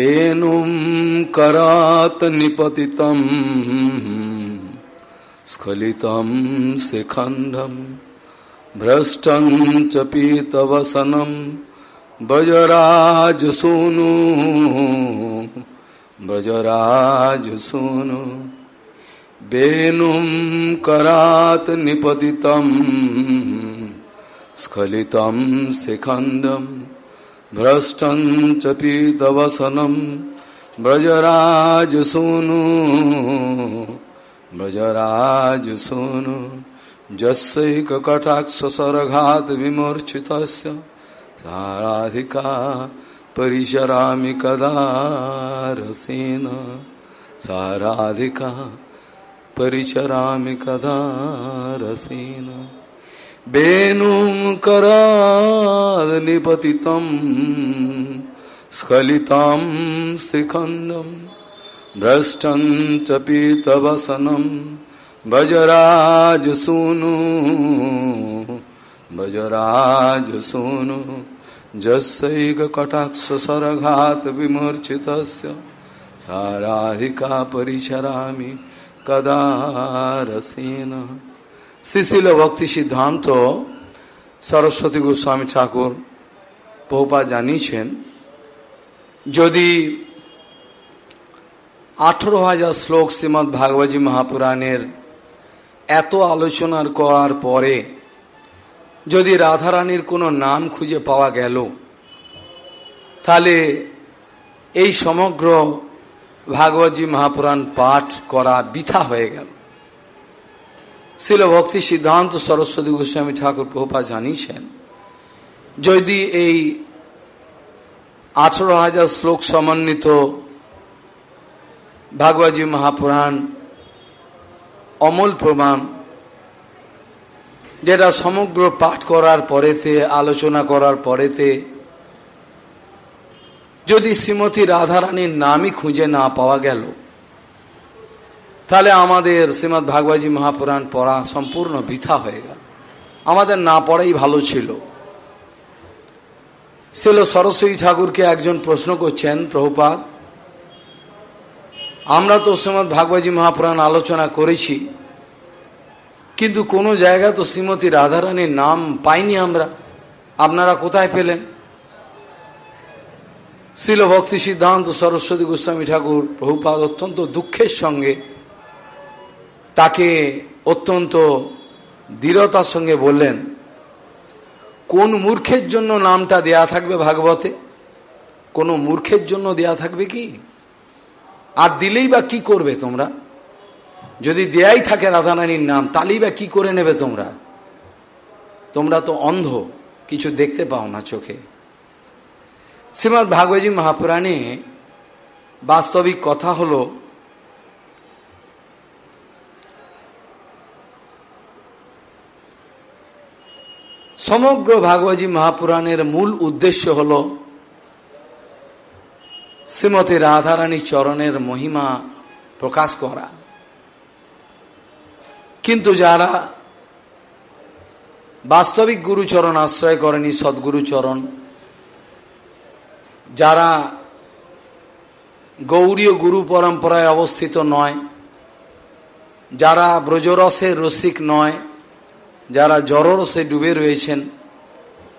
वेणुं करात् निपतितं स्खलितं शिखण्डं भ्रष्टं च पीतवसनं ब्रजराजसूनु ब्रजराजसूनु वेणुं करात् निपतितं स्खलितं शिखण्डम् भ्रष्टं च पीतवसनं। व्रजराजसूनु व्रजराजसूनु जस्यैककटाक्षसरघात् विमूर्छितस्य साराधिका परिचरामि कदा रसेन साराधिका परिचरामि कदा रसेन वेणुं करादनिपतितं स्खलितां शिखण्डं भ्रष्टं च पीतवसनं भजराजसूनु भजराजसूनु जस्यैककटाक्षसरघात् विमूर्छितस्य साराधिका परिचरामि कदा रसेन। শিশিল ভক্তি সিদ্ধান্ত সরস্বতী গোস্বামী ঠাকুর বহুপা জানিয়েছেন, যদি আঠেরো হাজার শ্লোক শ্রীমৎ ভাগবতী মহাপুরাণের এত আলোচনার করার পরে যদি রাধারানীর কোনো নাম খুঁজে পাওয়া গেল, তাহলে এই সমগ্র ভাগবতী মহাপুরাণ পাঠ করা বৃথা হয়ে গেল। শিল ভক্তি সিদ্ধান্ত সরস্বতী গোস্বামী ঠাকুর প্রভা জানিয়েছেন, যদি এই আঠারো হাজার শ্লোক সমন্বিত ভাগবতী মহাপুরাণ অমল প্রমাণ, যেটা সমগ্র পাঠ করার পরেতে, আলোচনা করার পরেতে, যদি শ্রীমতী রাধারানীর নামই খুঁজে না পাওয়া গেল তাহলে আমাদের শ্রীমৎ ভাগবতী মহাপুরাণ পড়া সম্পূর্ণ বৃথা হয়ে গেল। আমাদের না পড়াই ভালো ছিল। ছিল সরস্বতী ঠাকুরকে একজন প্রশ্ন করছেন প্রভুপাত আমরা তো শ্রীমৎ ভাগবতী মহাপুরাণ আলোচনা করেছি, কিন্তু কোনো জায়গা তো শ্রীমতী রাধারানীর নাম পাইনি আমরা। আপনারা কোথায় পেলেন? শিল ভক্তি সিদ্ধান্ত সরস্বতী গোস্বামী ঠাকুর, প্রভুপাদ, অত্যন্ত দুঃখের সঙ্গে তাকে অত্যন্ত দৃঢ়তার সঙ্গে বললেন, কোন মূর্খের জন্য নামটা দেয়া থাকবে ভাগবতে? কোনো মূর্খের জন্য দেয়া থাকবে কি? আর দিলেই বা কি করবে তোমরা? যদি দেয়াই থাকে রাধারানীর নাম, তাহলেই বা কি করে নেবে তোমরা? তোমরা তো অন্ধ, কিছু দেখতে পাও না চোখে। শ্রীমৎ ভাগবতী মহাপুরাণে বাস্তবিক কথা হলো সমগ্র ভাগবতী মহাপুরাণের মূল উদ্দেশ্য হল শ্রীমতী রাধারানী চরণের মহিমা প্রকাশ করা। কিন্তু যারা বাস্তবিক গুরুচরণ আশ্রয় করেনি সদ্গুরুচরণ যারা গৌরীয় গুরু পরম্পরায় অবস্থিত নয়, যারা ব্রজরসের রসিক নয় যারা জড়রসে ডুবে রয়েছেন,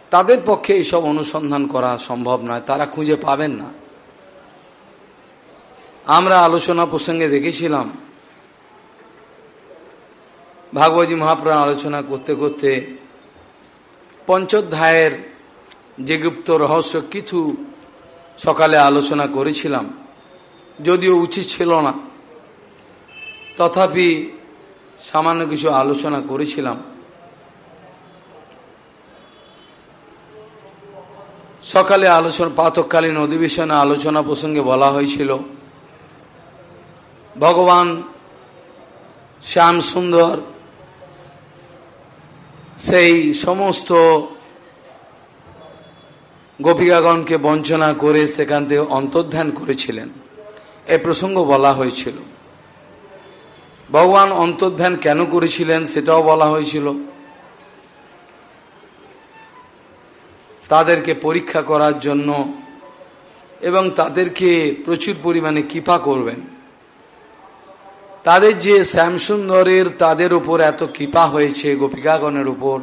তাদের পক্ষে এইসব অনুসন্ধান করা সম্ভব নয়, তারা খুঁজে পাবেন না। আমরা আলোচনা প্রসঙ্গে দেখেছিলাম, ভাগবতী মহাপ্রাণ আলোচনা করতে করতে পঞ্চোধ্যায়ের যে গুপ্ত রহস্য কিছু সকালে আলোচনা করেছিলাম, যদিও উচিত ছিল না। তথাপি সামান্য কিছু আলোচনা করেছিলাম। সকালে আলোচনা, প্রাতকালীন অধিবেশনে আলোচনা প্রসঙ্গে বলা হয়েছিল, ভগবান শ্যাম সুন্দর সেই সমস্ত গোপিকাগণকে বঞ্চনা করে সেখান থেকে অন্তর্ধান করেছিলেন। এ প্রসঙ্গ বলা হয়েছিল। ভগবান অন্তর্ধান কেন করেছিলেন সেটাও বলা হয়েছিল। তাদেরকে পরীক্ষা করার জন্য এবং তাদেরকে প্রচুর পরিমাণে কৃপা করবেন। তাদের যে শ্যামসুন্দরের তাদের উপর এত কৃপা হয়েছে, গোপিকাগণের উপর,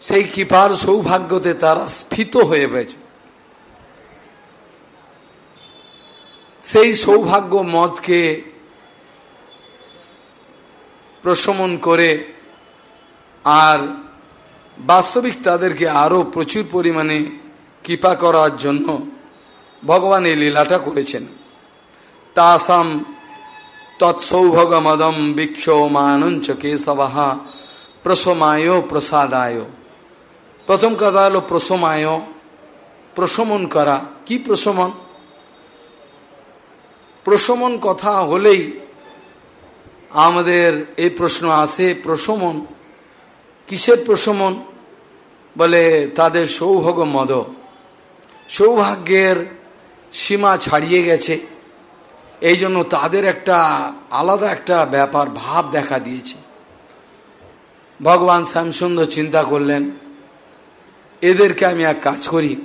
সেই কৃপার সৌভাগ্যতে তারা স্ফীত হয়ে গেছে। সেই সৌভাগ্য মদকে প্রশমন করে আর বাস্তবিক তাদেরকে আরও প্রচুর পরিমাণে কৃপা করার জন্য ভগবান এই লীলাটা করেছেন। তাসাম তৎসৌভগমদম বিক্ষ মানঞ্চ কেশবাহা প্রসমায় প্রসাদায়। প্রথম কথা হলো প্রসমায়, প্রশমন করা। কি প্রশমন? প্রশমন কথা হলেই আমাদের এই প্রশ্ন আসে, প্রশমন? কিসের প্রশমন? বলে তাদের সৌভাগ্য মদ। সৌভাগ্যের সীমা ছাড়িয়ে গেছে। এই জন্য তাদের একটা আলাদা একটা ব্যাপার, ভাব দেখা দিয়েছে। ভগবান শ্যামসুন্দর চিন্তা করলেন, এদেরকে আমি এক কাজ করি।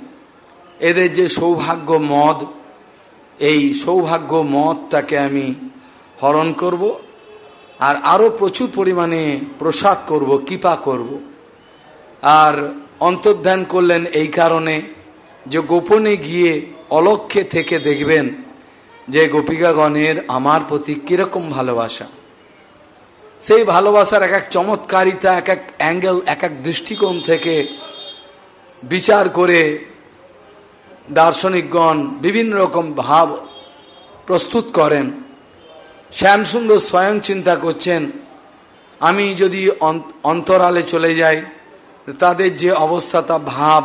এদের যে সৌভাগ্য মদ, এই সৌভাগ্য মদটাকে আমি হরণ করব আর আরও প্রচুর পরিমাণে প্রসাদ করব, কৃপা করব। আর অন্তর্ধান করলেন এই কারণে যে গোপনে গিয়ে অলক্ষে থেকে দেখবেন যে গোপিকাগণের আমার প্রতি কীরকম ভালোবাসা। সেই ভালোবাসার এক এক চমৎকারিতা, এক এক অ্যাঙ্গেল, এক এক দৃষ্টিকোণ থেকে বিচার করে দার্শনিকগণ বিভিন্ন রকম ভাব প্রস্তুত করেন। শ্যামসুন্দর স্বয়ং চিন্তা করছেন, আমি যদি অন্তরালে চলে যাই তাদের যে অবস্থা, তা ভাব,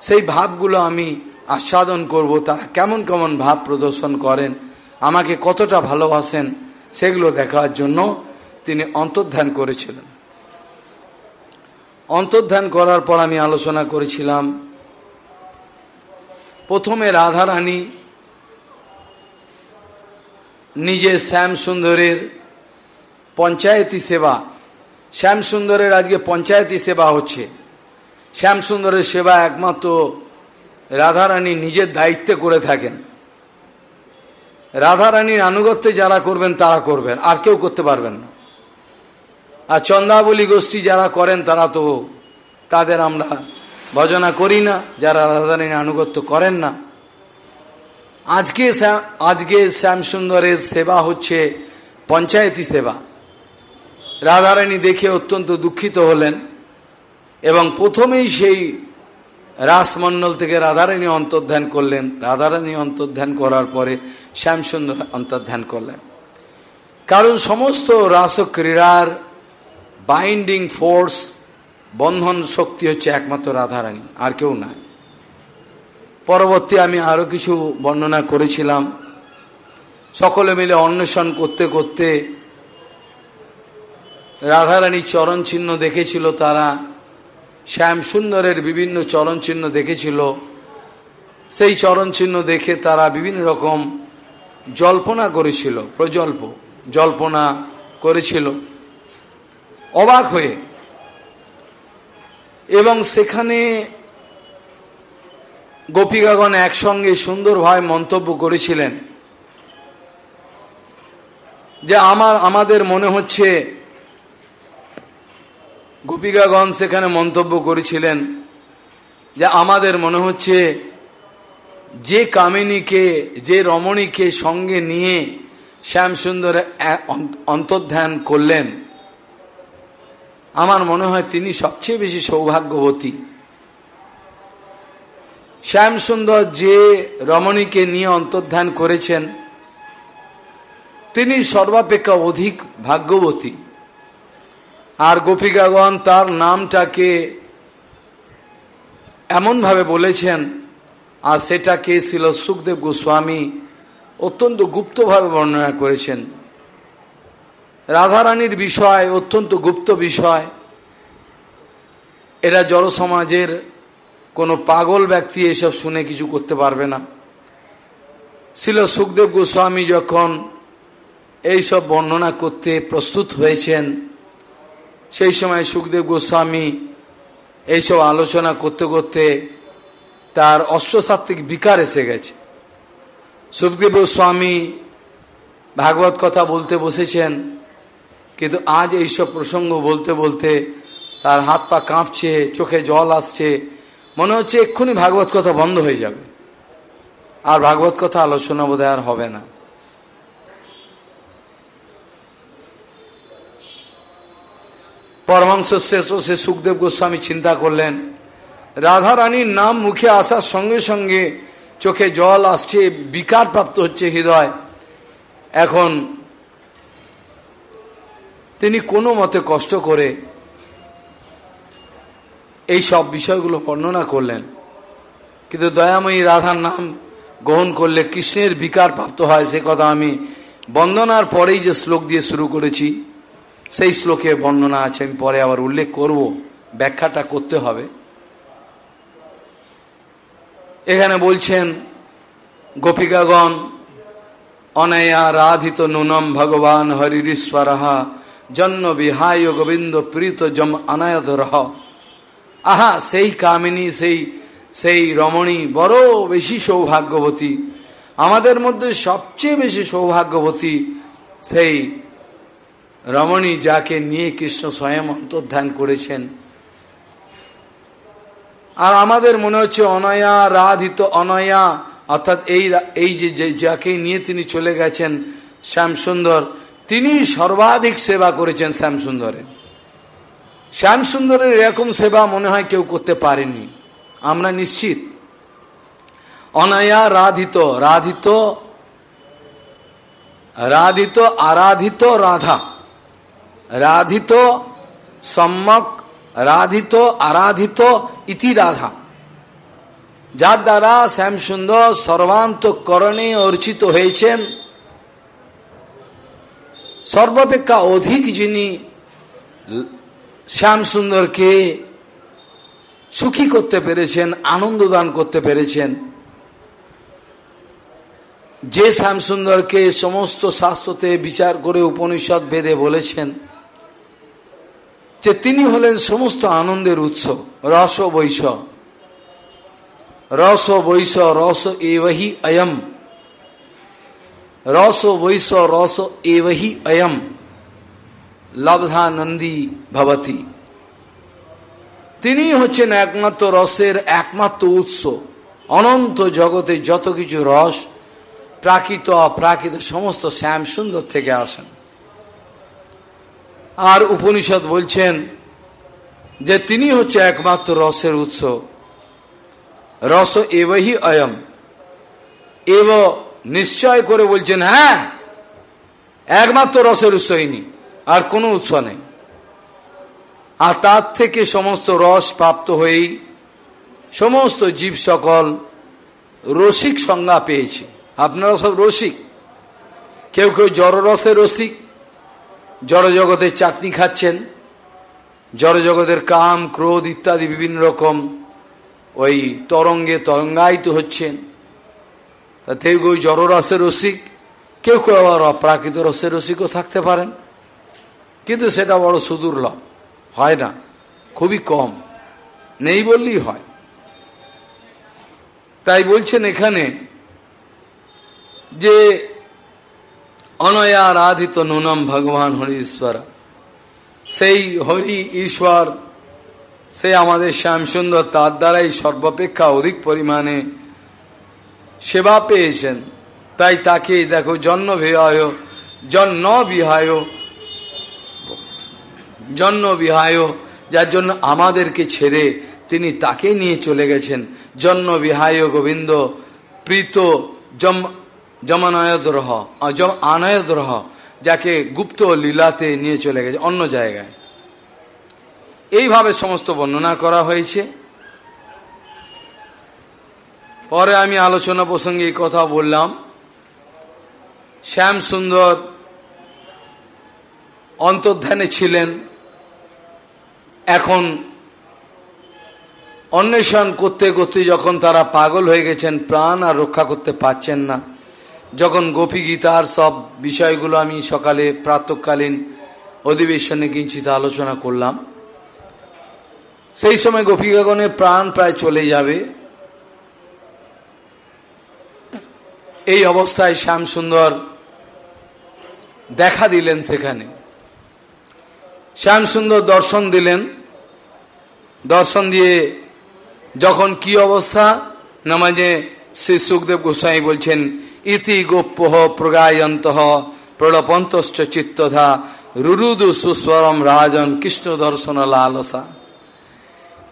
সেই ভাবগুলো আমি আস্বাদন করব। তারা কেমন কেমন ভাব প্রদর্শন করেন, আমাকে কতটা ভালোবাসেন, সেগুলো দেখার জন্য তিনি অন্তর্ধান করেছিলেন। অন্তর্ধান করার পর আমি আলোচনা করেছিলাম, প্রথমে রাধারানী নিজে শ্যাম সুন্দরের পঞ্চায়েতি সেবা শ্যাম সুন্দরের আজকে পঞ্চায়েতি সেবা হচ্ছে। শ্যাম সুন্দরের সেবা একমাত্র রাধারানী নিজের দায়িত্বে করে থাকেন। রাধারানীর আনুগত্যে যারা করবেন, তারা করবেন, আর কেউ করতে পারবেন না। আর চন্দাবলী গোষ্ঠী যারা করেন, তারা তো তাদের আমরা ভজনা করি না, যারা রাধারানীর আনুগত্য করেন না। আজকে আজকে শ্যামসুন্দরের সেবা হচ্ছে পঞ্চায়েতি সেবা। রাধারানী দেখে অত্যন্ত দুঃখিত হলেন এবং প্রথমেই সেই রাসমণ্ডল থেকে রাধারানী অন্তর্ধান করলেন। রাধারানী অন্তর্ধান করার পরে শ্যামসুন্দর অন্তর্ধান করলেন। কারণ সমস্ত রাসক্রীড়ার বাইন্ডিং ফোর্স, বন্ধন শক্তি হচ্ছে একমাত্র রাধারানী, আর কেউ নাই পরবর্তী আমি আরও কিছু বর্ণনা করেছিলাম। সকলে মিলে অন্বেষণ করতে করতে রাধারানীর চরণ চিহ্ন দেখেছিল তারা শ্যাম সুন্দরের বিভিন্ন চরণ চিহ্ন দেখেছিল। সেই চরণ চিহ্ন দেখে তারা বিভিন্ন রকম জল্পনা করেছিল, প্রজল্প জল্পনা করেছিল। অবাক হয়ে এবং সেখানে গোপিকাগণ একসঙ্গে সুন্দরভাবে মন্তব্য করেছিলেন যে আমার, আমাদের মনে হচ্ছে গোপিকাগণ সেখানে মন্তব্য করেছিলেন যে আমাদের মনে হচ্ছে যে কামিনীকে, যে রমণীকে সঙ্গে নিয়ে শ্যামসুন্দর অন্তর্ধান করলেন। আমার মনে হয় তিনি সবচেয়ে বেশি সৌভাগ্যবতী। শ্যামসুন্দর যে রমণীকে নিয়ে অন্তর্ধান করেছেন, তিনি সর্বাপেক্ষা অধিক ভাগ্যবতী। আর গোপিকাগণ তার নামটাকে এমনভাবে বলেছেন, আর সেটাকে ছিল সুখদেব গোস্বামী অত্যন্ত গুপ্তভাবে বর্ণনা করেছেন। রাধারানীর বিষয় অত্যন্ত গুপ্ত বিষয়। এরা জড়সমাজের কোনো পাগল ব্যক্তি এসব শুনে কিছু করতে পারবে না। ছিল সুখদেব গোস্বামী যখন এইসব বর্ণনা করতে প্রস্তুত হয়েছেন সেই সময় সুখদেব গোস্বামী এইসব আলোচনা করতে করতে তার অষ্টসাত্ত্বিক বিকার এসে গেছে। সুখদেব গোস্বামী ভাগবত কথা বলতে বসেছেন, কিন্তু আজ এইসব প্রসঙ্গ বলতে বলতে তার হাত পা কাঁপছে, চোখে জল আসছে, মনে হচ্ছে এক্ষুনি ভাগবত কথা বন্ধ হয়ে যাবে। আর ভাগবত কথা আলোচনা বোধ আর হবে না। পরমাংশ শেষ সে সুখদেব গোস্বামী চিন্তা করলেন। রাধা রানীর নাম মুখে আসার সঙ্গে সঙ্গে চোখে জল আসছে, বিকার প্রাপ্ত হচ্ছে হৃদয়। এখন তিনি কোনো মতে কষ্ট করে এই সব বিষয়গুলো বর্ণনা করলেন। কিন্তু দয়াময়ী রাধার নাম গ্রহণ করলে কৃষ্ণের বিকার প্রাপ্ত হয়, সে কথা আমি বন্দনার পরেই যে শ্লোক দিয়ে শুরু করেছি। সেই শ্লোকে বর্ণনা আছে, আমি পরে আবার উল্লেখ করব, ব্যাখ্যাটা করতে হবে। এখানে বলছেন, গোপিকাগণ, অনয়া রাধিত নুনম ভগবান হরিশ্বরহা জন্ম বিহায় গোবিন্দ প্রীত জম অনায়ত রহ আহা, সেই কামিনী, সেই সেই রমণী বড় বেশি সৌভাগ্যবতী। আমাদের মধ্যে সবচেয়ে বেশি সৌভাগ্যবতী সেই রমণী যাকে নিয়ে কৃষ্ণ স্বয়ং অন্তর্ধান করেছেন। আর আমাদের মনে হচ্ছে অনয়া, রাধিত অনয়া, অর্থাৎ এই এই যে যাকে নিয়ে তিনি চলে গেছেন শ্যামসুন্দর, তিনি সর্বাধিক সেবা করেছেন শ্যামসুন্দরের শ্যামসুন্দরের এরকম সেবা মনে হয় কেউ করতে পারেনি। আমরা নিশ্চিত। অনয়া, রাধিত রাধিত রাধিত, আরাধিত, রাধা। রাধিত সম্যক রাধিত আরাধিত ইতি রাধা যার দ্বারা শ্যামসুন্দর সর্বান্তকরণে অর্চিত হয়েছেন, সর্বাপেক্ষা অধিক যিনি শ্যামসুন্দরকে সুখী করতে পেরেছেন আনন্দ দান করতে পেরেছেন, যে শ্যামসুন্দরকে সমস্ত শাস্ত্রতে বিচার করে উপনিষদ বেদে বলেছেন যে তিনি হলেন সমস্ত আনন্দের উৎস, রস বৈশ রস বৈশ রস এহি অয়ম। রস বৈশ রস এহি অয়ম। লব্ধানন্দী ভবতী। তিনি হচ্ছেন একমাত্র রসের একমাত্র উৎস। অনন্ত জগতে যত কিছু রস, প্রাকৃত অপ্রাকৃত, সমস্ত শ্যাম সুন্দর থেকে আসেন। আর উপনিষদ বলছেন যে তিনি হচ্ছে একমাত্র রসের উৎস। রস এবহি অয়ম। এব নিশ্চয় করে বলছেন হ্যাঁ একমাত্র রসের উৎস ইনি, আর কোনো উৎস নেই। আর তার থেকে সমস্ত রস প্রাপ্ত হয়েই সমস্ত জীব সকল রসিক সংজ্ঞা পেয়েছে। আপনারা সব রসিক। কেউ কেউ জড়রসে রসিক জড়জগতের চাটনি খাচ্ছেন, জড়জগতের কাম, ক্রোধ ইত্যাদি বিভিন্ন রকম ওই তরঙ্গে তরঙ্গায়িত হচ্ছেন। তা কেউ কেউ জড়রসের রসিক, কেউ কেউ আবার অপ্রাকৃত রসের রসিকও থাকতে পারেন। কিন্তু সেটা বড় সুদুর্লভ হয় না, খুবই কম, নেই বললেই হয়। তাই বলছেন এখানে যে অনয়া রাধিত নুনম ভগবান হরি ঈশ্বর সেই হরি ঈশ্বর, সে আমাদের শ্যামসুন্দর, তার দ্বারাই সর্বাপেক্ষা অধিক পরিমাণে সেবা পেয়েছেন। তাই তাকে দেখো, জন্ম বিহায় জন্ম বিহায় জন্ম বিহায়, যার জন্য আমাদেরকে ছেড়ে তিনি তাকে নিয়ে চলে গেছেন। জন্ম বিহায় গোবিন্দ, প্রীত, জম জমানয়দ্রহ জম আনয়দ্রহ, যাকে গুপ্ত লীলাতে নিয়ে চলে গেছে অন্য জায়গায়। এইভাবে সমস্ত বর্ণনা করা হয়েছে। পরে আমি আলোচনা প্রসঙ্গে কথা বললাম। শ্যাম সুন্দর অন্তর্ধানে ছিলেন। এখন অন্বেষণ করতে করতে যখন তারা পাগল হয়ে গেছেন, প্রাণ আর রক্ষা করতে পারছেন না। যখন গোপী গীতার সব বিষয়গুলো আমি সকালে প্রাতকালীন অধিবেশনে কিঞ্চিত আলোচনা করলাম, সেই সময় গোপীগণের প্রাণ প্রায় চলে যাবে। এই অবস্থায় শ্যাম সুন্দর দেখা দিলেন সেখানে। শ্যাম সুন্দর দর্শন দিলেন। দর্শন দিয়ে যখন কি অবস্থা? না মানে শ্রী সুখদেব গোস্বাই বলছেন ইতি গোপ্য প্রগায়ন্ত প্রলপন্তশ্চ চিত্তধা রুরুদু সুস্বরম রাজন কৃষ্ণ দর্শন লালসা।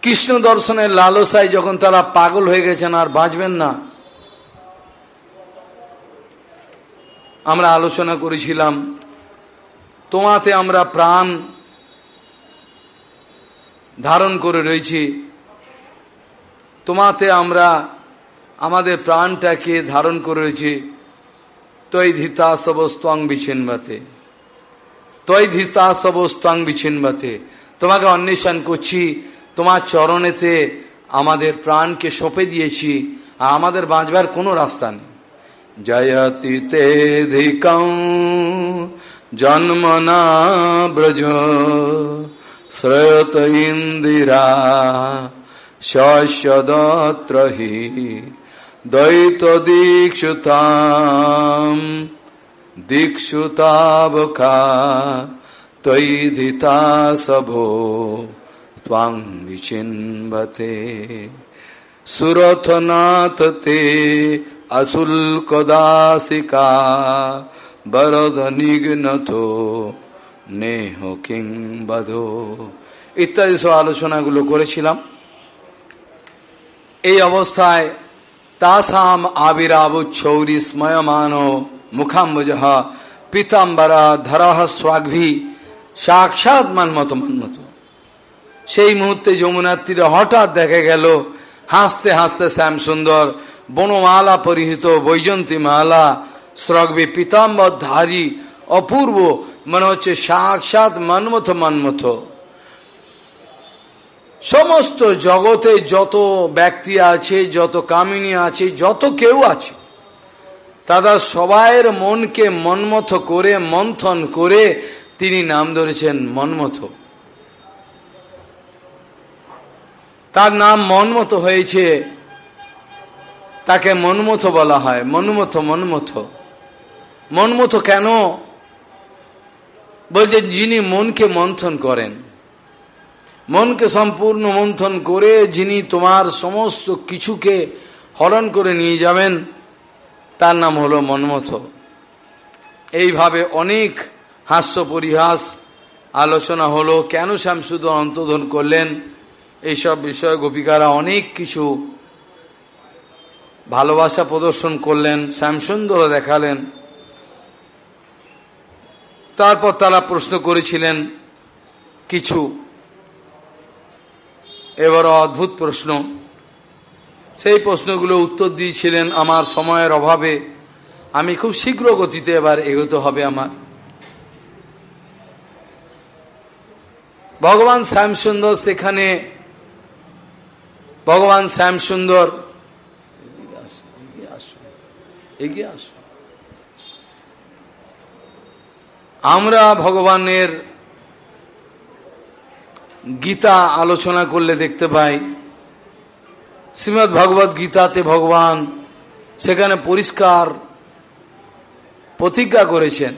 কৃষ্ণ দর্শনের লালসায় যখন তারা পাগল হয়ে গেছেন, আর বাঁচবেন না। আমরা আলোচনা করেছিলাম, তোমাতে আমরা প্রাণ ধারণ করে রয়েছি, তোমাতে আমরা আমাদের প্রাণটাকে ধারণ করে রয়েছি তৈ ধিতাসবস্তং বিচ্ছিন্নবাতে তৈ ধিতা ধিতাসবস্তং বিচ্ছিন্নবাতে তোমাকে অন্বেষণ করছি, তোমার চরণেতে আমাদের প্রাণকে সঁপে দিয়েছি, আর আমাদের বাঁচবার কোনো রাস্তা নেই। জয়তি তেধিকং জন্মনা ব্রজ, শ্রয়ত ইন্দিরা শস্যদত্র হি দ্বৈত দীক্ষুতাম, দীক্ষুতাবকা তৈধিতা সভো ত্বাং বিচিন্বতে। সুরথনাথ তে অশুল্কদাসিকা বরদ নিঘ্নথো নেহ কিং বধো ইত্যাদি সব আলোচনাগুলো করেছিলাম। এই অবস্থায় তাসাম আবিরাব ছৌরি স্ময়মান মুখাম্বজ পিতাম্বরা ধরহ স্বাগ্ভি সাক্ষাৎ মানমত মানমত সেই মুহূর্তে যমুনার হঠাৎ দেখা গেল, হাসতে হাসতে শ্যাম সুন্দর বনমালা পরিহিত বৈজন্তী মালা স্রগ্বী পিতাম্বর ধারী অপূর্ব, মনে হচ্ছে সাক্ষাৎ মনমথ মনমথ। সমস্ত জগতে যত ব্যক্তি আছে, যত কামিনী আছে, যত কেউ আছে, তারা সবাইয়ের মনকে মনমথ করে, মন্থন করে তিনি নাম ধরেছেন মনমথ। তার নাম মনমত হয়েছে, তাকে মনমথ বলা হয়। মনমথ মনমথ। মনমথ কেন? বলছে যিনি মনকে মন্থন করেন। মনকে সম্পূর্ণ মন্থন করে যিনি তোমার সমস্ত কিছুকে হরণ করে নিয়ে যাবেন, তার নাম হলো মনমথ। এইভাবে অনেক হাস্য পরিহাস, আলোচনা হলো, কেন শ্যামসুদ অন্তধন করলেন, এইসব বিষয়ে গোপিকারা অনেক কিছু ভালোবাসা প্রদর্শন করলেন শ্যামসুন্দরও দেখালেন। তারপর তারা প্রশ্ন করেছিলেন, কিছু এবার অদ্ভুত প্রশ্ন। সেই প্রশ্নগুলো উত্তর দিয়েছিলেন, আমার সময়ের অভাবে আমি খুব শীঘ্র গতিতে এবার এগোতে হবে আমার। ভগবান শ্যামসুন্দর সেখানে, ভগবান শ্যামসুন্দর, এগিয়ে আমরা ভগবানের গীতা আলোচনা করলে দেখতে পাই। শ্রীমৎ ভগবত গীতাতে ভগবান সেখানে পরিষ্কার প্রতিজ্ঞা করেছেন।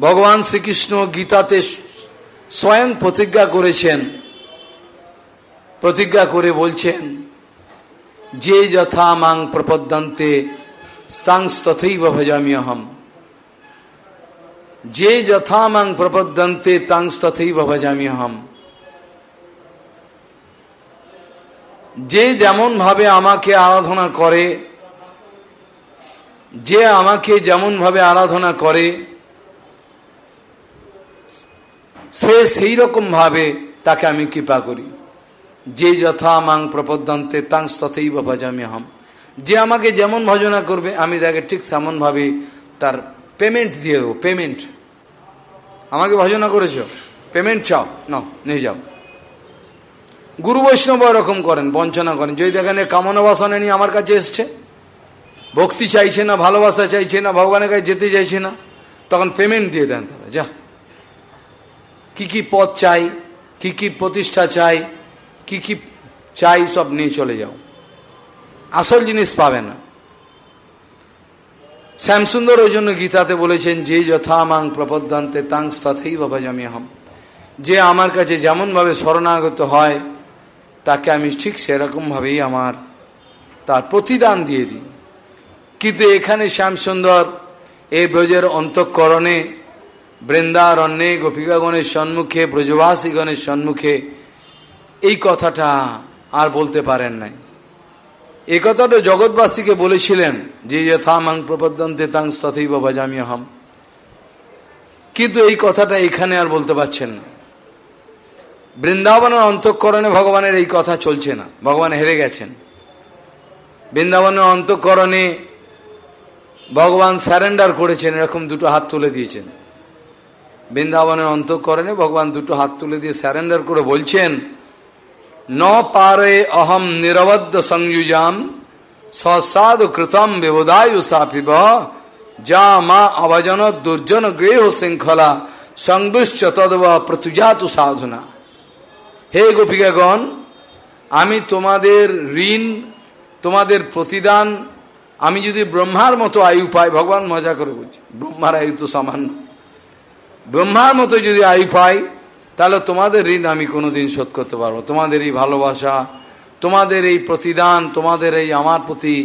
ভগবান শ্রীকৃষ্ণ গীতাতে স্বয়ং প্রতিজ্ঞা করেছেন। প্রতিজ্ঞা করে বলছেন, যে যথা মাং প্রপদ্যন্তে স্তাংস তথৈব ভজামি অহম। যে যথা মাং প্রপদ্যন্তে তাংস তথৈব ভজামি অহম। যে যেমন ভাবে আমাকে আরাধনা করে, যে আমাকে যেমন ভাবে আরাধনা করে, সে সেই রকম ভাবে তাকে আমি কৃপা করি। যে যথা মাং প্রপদ্যন্তে তাংস তথেই হম যে আমাকে যেমন ভজনা করবে, আমি তাকে ঠিক তেমনভাবে তার পেমেন্ট দিয়ে দেবো পেমেন্ট আমাকে ভজনা করেছ। পেমেন্ট চাও। নাও, নিয়ে যাও। গুরু বৈষ্ণব এরকম করেন, বঞ্চনা করেন। যদি দেখেন কামনা বাসনা নিয়ে আমার কাছে এসছে, ভক্তি চাইছে না, ভালোবাসা চাইছে না, ভগবানের কাছে যেতে চাইছে না, তখন পেমেন্ট দিয়ে দেন তারা। যা। কি কি পদ চাই, কি কি প্রতিষ্ঠা চাই, কি কি চাই, সব নিয়ে চলে যাও। আসল জিনিস পাবে না। শ্যামসুন্দর ওই জন্য গীতাতে বলেছেন, যে যথা মাং প্রপদ্যান্তে তাং তথেই বাবা জামি হম যে আমার কাছে যেমনভাবে শরণাগত হয়, তাকে আমি ঠিক সেরকমভাবেই আমার তার প্রতিদান দিয়ে দিই। কিন্তু এখানে শ্যামসুন্দর এই ব্রজের অন্তঃকরণে, বৃন্দারণ্যে গোপিকাগণের সম্মুখে ব্রজবাসীগণের সম্মুখে এই কথাটা আর বলতে পারেন নাই। এই কথাটা জগৎবাসীকে বলেছিলেন যে যথা মাং প্রপদ্যন্তে তাং তথৈব ভজামি হম কিন্তু এই কথাটা এখানে আর বলতে পারছেন না। বৃন্দাবনের অন্তঃকরণে ভগবানের এই কথা চলছে না। ভগবান হেরে গেছেন। বৃন্দাবনের অন্তঃকরণে ভগবান স্যারেন্ডার করেছেন, এরকম দুটো হাত তুলে দিয়েছেন। বৃন্দাবনের অন্তঃকরণে ভগবান দুটো হাত তুলে দিয়ে স্যারেন্ডার করে বলছেন ন পারে অহম নিরবদ্ধ সংযুজাম সসাধু কৃতম বিবোধায়ু সাপিব যা মা অবজন দুর্জন গৃহ শৃঙ্খলা সংবুশ্চ তদব সাধনা হে গোপিকাগণ আমি তোমাদের ঋণ, তোমাদের প্রতিদান, আমি যদি ব্রহ্মার মতো আয়ু পাই, ভগবান মজা করে বলছি, ব্রহ্মার আয়ু তো সামান্য। ব্রহ্মার মতো যদি আয়ু পাই তাহলে তোমাদের ঋণ আমি কোনোদিন শোধ করতে পারব। তোমাদের এই ভালোবাসা, তোমাদের এই প্রতিদান, তোমাদের এই আমার প্রতি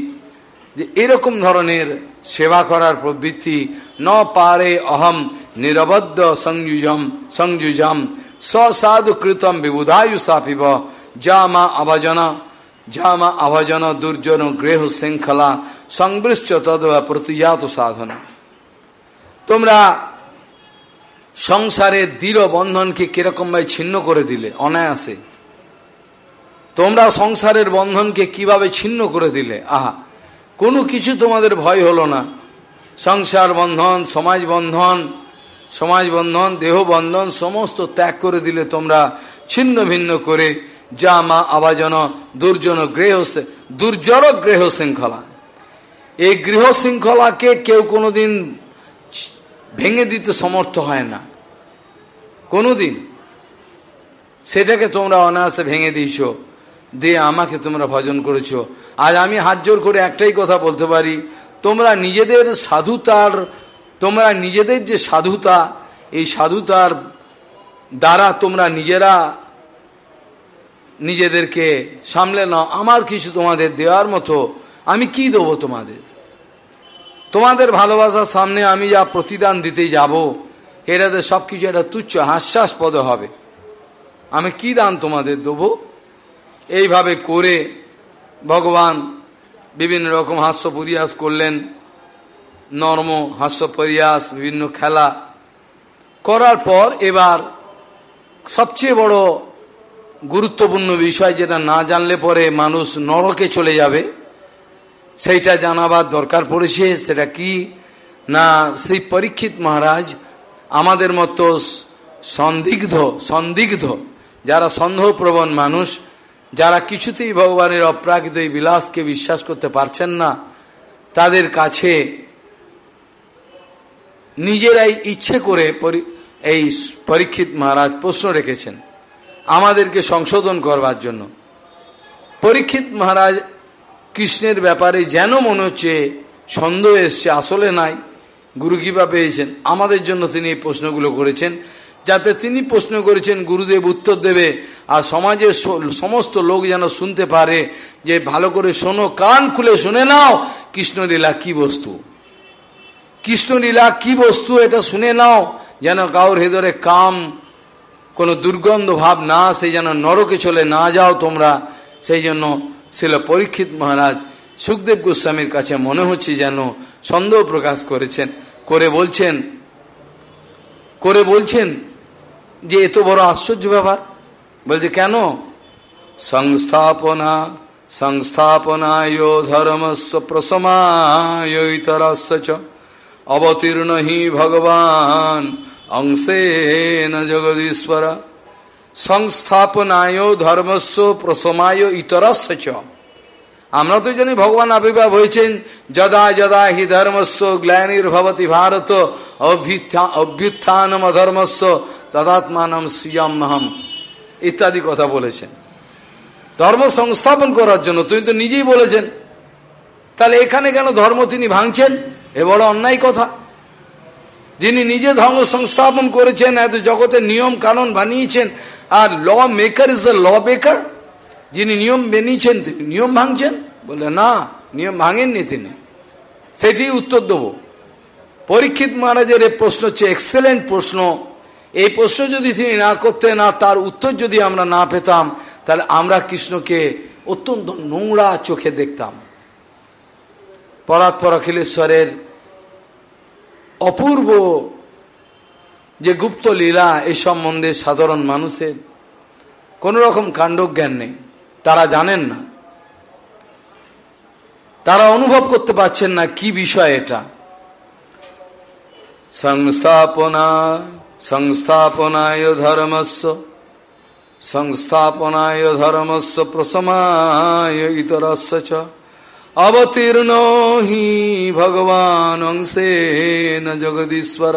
যে এরকম ধরনের সেবা করার প্রবৃত্তি, ন পারে অহম নিরবদ্ধ সংযুজম সংযুজম সসাধু কৃতম বিবুধায়ু সাপিব যা মা আভাজনা যা মা আভাজন দুর্জন গৃহ শৃঙ্খলা সংবৃষ্ট তদবা প্রতিজাত সাধনা। তোমরা সংসারের দৃঢ় বন্ধনকে কিরকমভাবে ছিন্ন করে দিলে? অনায়াসে। তোমরা সংসারের বন্ধনকে কীভাবে ছিন্ন করে দিলে? আহা, কোনো কিছু তোমাদের ভয় হলো না। সংসার বন্ধন, সমাজ বন্ধন সমাজ বন্ধন, দেহ বন্ধন, সমস্ত ত্যাগ করে দিলে তোমরা ছিন্ন ভিন্ন করে যা মা আবাজন, দুর্জন গৃহ দুর্জর গৃহ শৃঙ্খলা। এই গৃহ শৃঙ্খলাকে কেউ কোনোদিন ভেঙে দিতে সমর্থ হয় না। কোনোদিন সেটাকে তোমরা অনায়াসে ভেঙে দিয়েছ, দিয়ে আমাকে তোমরা ভজন করেছ। আজ আমি হাত জোর করে একটাই কথা বলতে পারি, তোমরা নিজেদের সাধুতার, তোমরা নিজেদের যে সাধুতা, এই সাধুতার দ্বারা তোমরা নিজেরা নিজেদেরকে সামলে নাও। আমার কিছু তোমাদের দেওয়ার মতো, আমি কি দেবো তোমাদের? তোমাদের ভালোবাসার সামনে আমি যা প্রতিদান দিতে যাব, এটাতে সব কিছু একটা তুচ্ছ হাস্যাস্পদ হবে। আমি কি দান তোমাদের দেবো? এইভাবে করে ভগবান বিভিন্ন রকম হাস্য পরিহাস করলেন। নর্ম, হাস্য পরিহাস, বিভিন্ন খেলা। করার পর এবার সবচেয়ে বড় গুরুত্বপূর্ণ বিষয় যেটা না জানলে পরে মানুষ নরকে চলে যাবে। সেইটা জানাবার দরকার পড়েছে, সেটা কি? না সেই পরীক্ষিত মহারাজ, আমাদের মতো সন্দিগ্ধ সন্দিগ্ধ, যারা সন্দেহপ্রবণ মানুষ, যারা কিছুতেই ভগবানের অপ্রাকৃত এই বিলাসকে বিশ্বাস করতে পারছেন না, তাদের কাছে নিজেরাই ইচ্ছে করে এই পরীক্ষিত মহারাজ প্রশ্ন রেখেছেন, আমাদেরকে সংশোধন করবার জন্য। পরীক্ষিত মহারাজ কৃষ্ণের ব্যাপারে যেন মনে হচ্ছে সন্দেহ এসছে, আসলে নাই। গুরু কৃপা পেয়েছেন। আমাদের জন্য তিনি এই প্রশ্নগুলো করেছেন। যাতে তিনি প্রশ্ন করেছেন, গুরুদেব উত্তর দেবে। আর সমাজের সমস্ত লোক যেন শুনতে পারে যে ভালো করে শোনো, কান খুলে শুনে নাও কৃষ্ণলীলা কি বস্তু। কৃষ্ণলীলা কি বস্তু এটা শুনে নাও, যেন কাউর ভেতরে কাম, কোনো দুর্গন্ধ ভাব না সে যেন নরকে চলে না যাও তোমরা। সেই জন্য ছিল পরীক্ষিত মহারাজ সুখদেব গোস্বামীর কাছে মনে হচ্ছে যেন সন্দেহ প্রকাশ করেছেন, করে বলছেন করে বলছেন যে এত বড় আশ্চর্য ব্যাপার। বলছে, কেন? সংস্থাপনা সংস্থাপনায় ধর্মস্ব প্রসমায় ইতরস্য অবতীর্ণ হি ভগবান, অংশে জগদীশ্বর। সংস্থাপনায় ধর্মস্ব প্রসমায় ইতরস্য আমরা তো জানি ভগবান আবির্ভাব হয়েছেন, যদা যদা হি ধর্মস্ব গ্লানির্ভবতি ভারত অভ্যুত্থানম অধর্মস্ব তদাত্মানম শ্রিয়ামহম ইত্যাদি কথা বলেছেন। ধর্ম সংস্থাপন করার জন্য তুমি তো নিজেই বলেছেন। তাহলে এখানে কেন ধর্ম তিনি ভাঙছেন? এ বড় অন্যায় কথা। যিনি নিজে ধর্ম সংস্থাপন করেছেন, এত জগতের নিয়ম কানুন বানিয়েছেন, আর law maker is the law maker যিনি নিয়ম বেনিয়েছেন, তিনি নিয়ম ভাঙছেন। বলে, না, নিয়ম ভাঙেননি তিনি। সেটি উত্তর দেব। পরীক্ষিত মহারাজের এই প্রশ্ন হচ্ছে এক্সেলেন্ট প্রশ্ন। এই প্রশ্ন যদি তিনি না করতেন না তার উত্তর যদি আমরা না পেতাম, তাহলে আমরা কৃষ্ণকে অত্যন্ত নোংরা চোখে দেখতাম। পরাৎপর অখিলেশ্বরের অপূর্ব যে গুপ্ত লীলা এ সম্বন্ধে সাধারণ মানুষের, কোন রকম কাণ্ডজ্ঞান নেই। তারা জানেন না। তারা অনুভব করতে পারছেন না কি বিষয় এটা। সংস্থাপনা, সংস্থাপনায় ধর্মস্ব সংস্থাপনায় ধর্মস্ব প্রসমায় ইতরস্য চ। অবতীর্ণ হি ভগবান অংশে ন জগদীশ্বর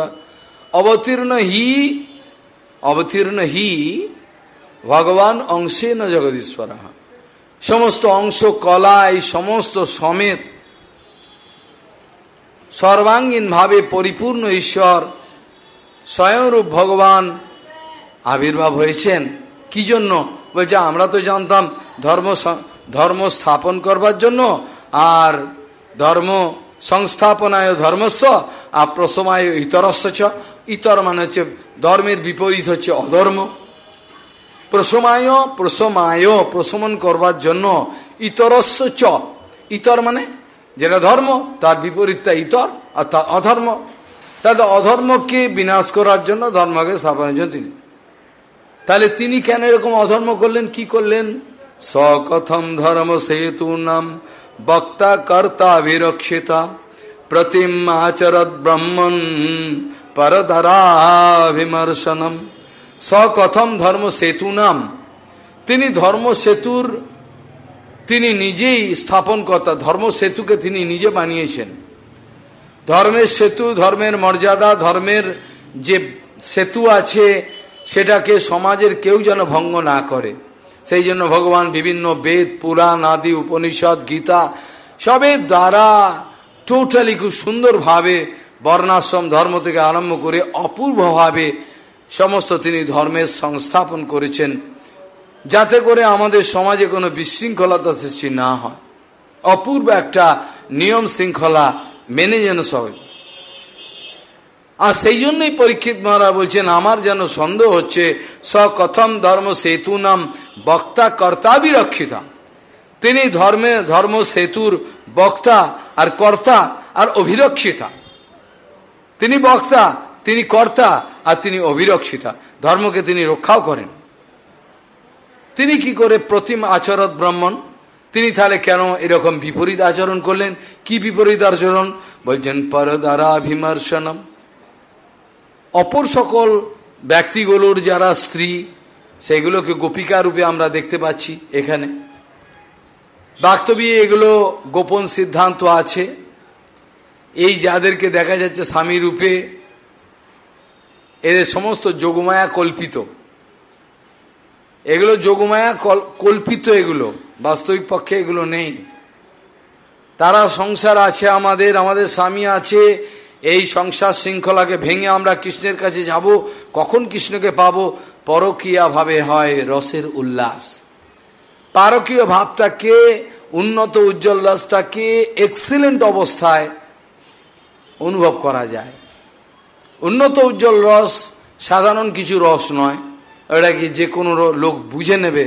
অবতীর্ণ হি অবতীর্ণ হি ভগবান অংশে ন জগদীশ্বর সমস্ত অংশ কলা এই সমস্ত সমেত সর্বাঙ্গীনভাবে পরিপূর্ণ ঈশ্বর স্বয়ংরূপ ভগবান আবির্ভাব হয়েছেন কি জন্য বলছে আমরা তো জানতাম, ধর্ম ধর্ম স্থাপন করবার জন্য আর ধর্ম সংস্থাপনায় ধর্মস্ব, আর প্রসমায় ইতরস্ব চ। ইতর মানে হচ্ছে ধর্মের বিপরীত হচ্ছে অধর্ম। প্রসমায় প্রসমায় প্রশমন করবার জন্য ইতরস্ব চ। ইতর মানে যেটা ধর্ম, তার বিপরীতটা ইতর তার অধর্ম। তাহলে অধর্মকে বিনাশ করার জন্য ধর্মকে স্থাপনের জন্য তিনি। তাহলে তিনি কেন এরকম অধর্ম করলেন, কি করলেন? সকথম ধর্ম সেতু নাম বক্তা কর্তা বিরক্ষিতা, প্রতিম আচরত ব্রহ্মণ পরদরাভিমর্শনম সকথম ধর্ম সেতু নাম। তিনি ধর্ম সেতুর, তিনি নিজেই স্থাপন কর্তা ধর্ম সেতুকে তিনি নিজে বানিয়েছেন। ধর্মের সেতু, ধর্মের মর্যাদা, ধর্মের যে সেতু আছে, সেটাকে সমাজের কেউ যেন ভঙ্গ না করে। সেই জন্য ভগবান বিভিন্ন বেদ, পুরাণ আদি, উপনিষদ, গীতা সবের দ্বারা টোটালি খুব সুন্দরভাবে বর্ণাশ্রম, ধর্ম থেকে আরম্ভ করে অপূর্বভাবে সমস্ত তিনি ধর্মের সংস্থাপন করেছেন। যাতে করে আমাদের সমাজে কোনো বিশৃঙ্খলতা সৃষ্টি না হয়। অপূর্ব একটা নিয়ম শৃঙ্খলা মেনে যেন সবাই আর সেই জন্যই পরীক্ষিত মহারাজ বলছেন, আমার যেন সন্দেহ হচ্ছে সকথম ধর্ম সেতু নাম বক্তা কর্তা বিরক্ষিতা। তিনি ধর্মে, ধর্ম সেতুর বক্তা আর কর্তা আর অভিরক্ষিতা। তিনি বক্তা, তিনি কর্তা আর তিনি অভিরক্ষিতা। ধর্মকে তিনি রক্ষাও করেন। তিনি কি করে প্রতিম আচরত ব্রাহ্মণ? তিনি তাহলে কেন এরকম বিপরীত আচরণ করলেন? কি বিপরীত আচরণ? বলছেন, পরদারাভিমর্শনম। অপর সকল ব্যক্তিগুলোর যারা স্ত্রী, সেগুলোকে গোপিকা রূপে আমরা দেখতে পাচ্ছি এখানে। বাস্তবী এগুলো গোপন সিদ্ধান্ত আছে। এই যাদেরকে দেখা যাচ্ছে স্বামী রূপে, এদের সমস্ত যোগমায়া কল্পিত। এগুলো যোগমায়া কল্পিত এগুলো, বাস্তবিক পক্ষে এগুলো নেই। তারা সংসার আছে আমাদের আমাদের স্বামী আছে এই সংসার শৃঙ্খলাকে ভেঙে আমরা কৃষ্ণের কাছে যাব, কখন কৃষ্ণকে পাব? পরকীয়াভাবে হয় রসের উল্লাস। পারকীয় ভাবটাকে উন্নত উজ্জ্বল রসটাকে এক্সিলেন্ট অবস্থায় অনুভব করা যায়। উন্নত উজ্জ্বল রস সাধারণ কিছু রস নয়, এটা কি যে কোনো লোক বুঝে নেবে।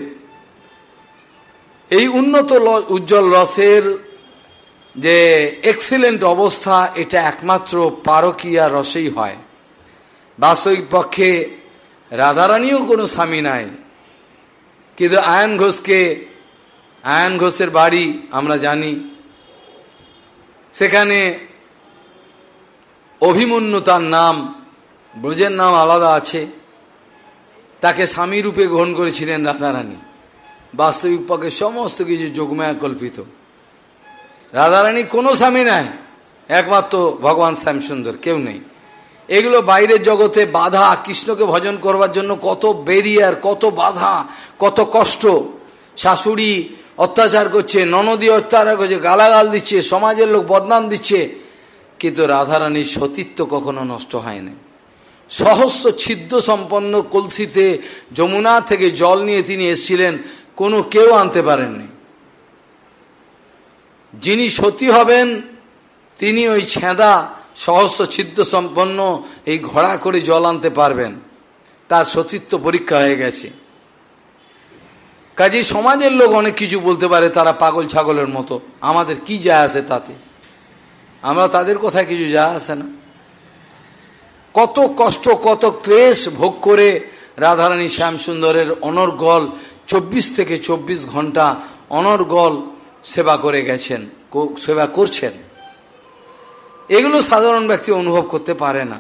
এই উন্নত উজ্জ্বল রসের যে এক্সিলেন্ট অবস্থা এটা একমাত্র পারকিয়া রসেই হয়। বাস্তবিক পক্ষে রাধারানীও কোনো স্বামী নাই। কিন্তু আয়ন ঘোষকে, আয়ন ঘোষের বাড়ি আমরা জানি। সেখানে অভিমন্যু তার নাম, ব্রজের নাম আলাদা আছে। তাকে স্বামী রূপে গ্রহণ করেছিলেন রাধারানী। বাস্তবিক পক্ষে সমস্ত কিছু যোগমায়া কল্পিত। রাধারানী কোনো স্বামী নাই। একমাত্র ভগবান শ্যামসুন্দর, কেউ নেই। এগুলো বাইরের জগতে বাধা, কৃষ্ণকে ভজন করবার জন্য কত বেরিয়ার, কত বাধা, কত কষ্ট। শাশুড়ি অত্যাচার করছে, ননদী অত্যাচার করছে, গালাগাল দিচ্ছে, সমাজের লোক বদনাম দিচ্ছে। কিন্তু রাধারানীর সতীত্ব কখনো নষ্ট হয়নি। সহস্র ছিদ্র সম্পন্ন কলসিতে যমুনা থেকে জল নিয়ে তিনি এসছিলেন, কোনো কেউ আনতে পারেননি। যিনি সতী হবেন, তিনি ওই ছেঁদা সহস্র ছিদ্র সম্পন্ন এই ঘোড়া করে জল আনতে পারবেন। তার সতীত্ব পরীক্ষা হয়ে গেছে। কাজে সমাজের লোক অনেক কিছু বলতে পারে, তারা পাগল ছাগলের মতো। আমাদের কি যায় আসে তাতে? আমরা তাদের কথায় কিছু যা আসে না। কত কষ্ট, কত ক্লেশ ভোগ করে রাধারানী শ্যামসুন্দরের অনর্গল চব্বিশ থেকে চব্বিশ ঘণ্টা অনর্গল সেবা করে গেছেন সেবা করছেন। এগুলো সাধারণ ব্যক্তি অনুভব করতে পারে না।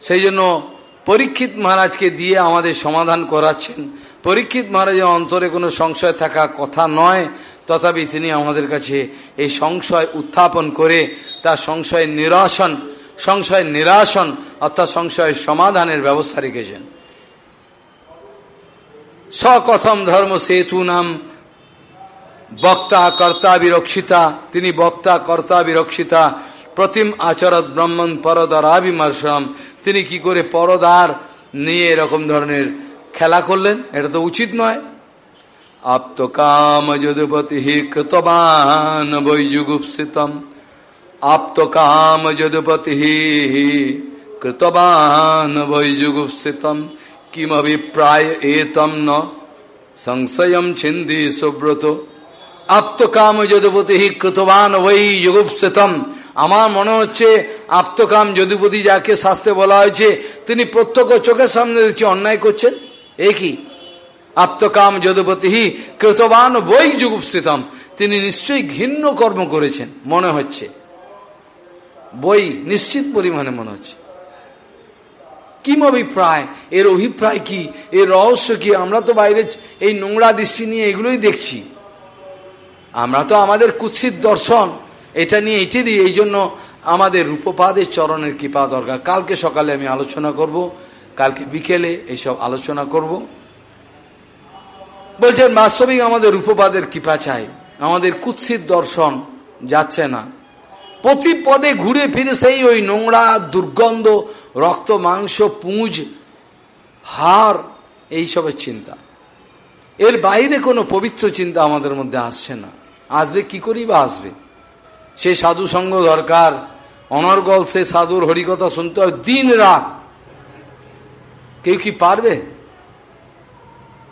সেই জন্য পরীক্ষিত মহারাজকে দিয়ে আমাদের সমাধান করাচ্ছেন। পরীক্ষিত মহারাজের অন্তরে কোনো সংশয় থাকা কথা নয়, তথাপি তিনি আমাদের কাছে এই সংশয় উত্থাপন করে তার সংশয়ের নিরাসন সংশয়ের নিরাসন, অর্থাৎ সংশয়ের সমাধানের ব্যবস্থা রেখেছেন। সকথম ধর্ম সেতু নাম বক্তা কর্তা বিরক্ষিতা, তিনি বক্তা কর্তা বিরক্ষিতা, প্রতিম আচরত ব্রহ্মণ পরদরাবিমর্শম তিনি কি করে পরদার নিয়ে এরকম ধরনের খেলা করলেন? এটা তো উচিত নয়। আপ্তকাম যদুপতি কৃতবান বৈযুগুপ্সিতম। যদুপতি কৃতবান বৈযুগুপ্সিতম। কিমভিপ্রায় এতম ন? সংশয়ম ছিন্দি সুব্রত। আপ্তকাম যদুপতি কৃতবান ওই যুগুপ্সিতম। আমার মনে হচ্ছে আপ্তকাম যদুপতি যাকে শাস্তে বলা হয়েছে, তিনি প্রত্যক্ষ চোখের সামনে দেখছি অন্যায় করছেন। এ কি? আপ্তকাম যদুপতি কৃতবান বই যুগুপস্থিতম তিনি নিশ্চয়ই ঘৃণ্য কর্ম করেছেন, মনে হচ্ছে। বই নিশ্চিত পরিমাণে মনে হচ্ছে। কিম অভিপ্রায়? এর অভিপ্রায় কি? এর রহস্য কি? আমরা তো বাইরে এই নোংরা দৃষ্টি নিয়ে এগুলোই দেখছি। আমরা তো আমাদের কুৎসিত দর্শন। এটা নিয়ে এটি দিই এই জন্য আমাদের রূপপাদের চরণের কৃপা দরকার। কালকে সকালে আমি আলোচনা করব, কালকে বিকেলে এইসব আলোচনা করব। বলছেন, বাস্তবিক আমাদের রূপপাদের কৃপা চাই। আমাদের কুৎসিত দর্শন যাচ্ছে না। প্রতি পদে ঘুরে ফিরে সেই ওই নোংরা, দুর্গন্ধ, রক্ত, মাংস, পুঁজ হার এইসবের চিন্তা। এর বাইরে কোনো পবিত্র চিন্তা আমাদের মধ্যে আসছে না। আসবে, কি করি বা আসবে? সে সাধু সঙ্গ দরকার। অনর্গল সে সাধুর হরিকথা শুনতে হয় দিন রাত। কেউ কি পারবে?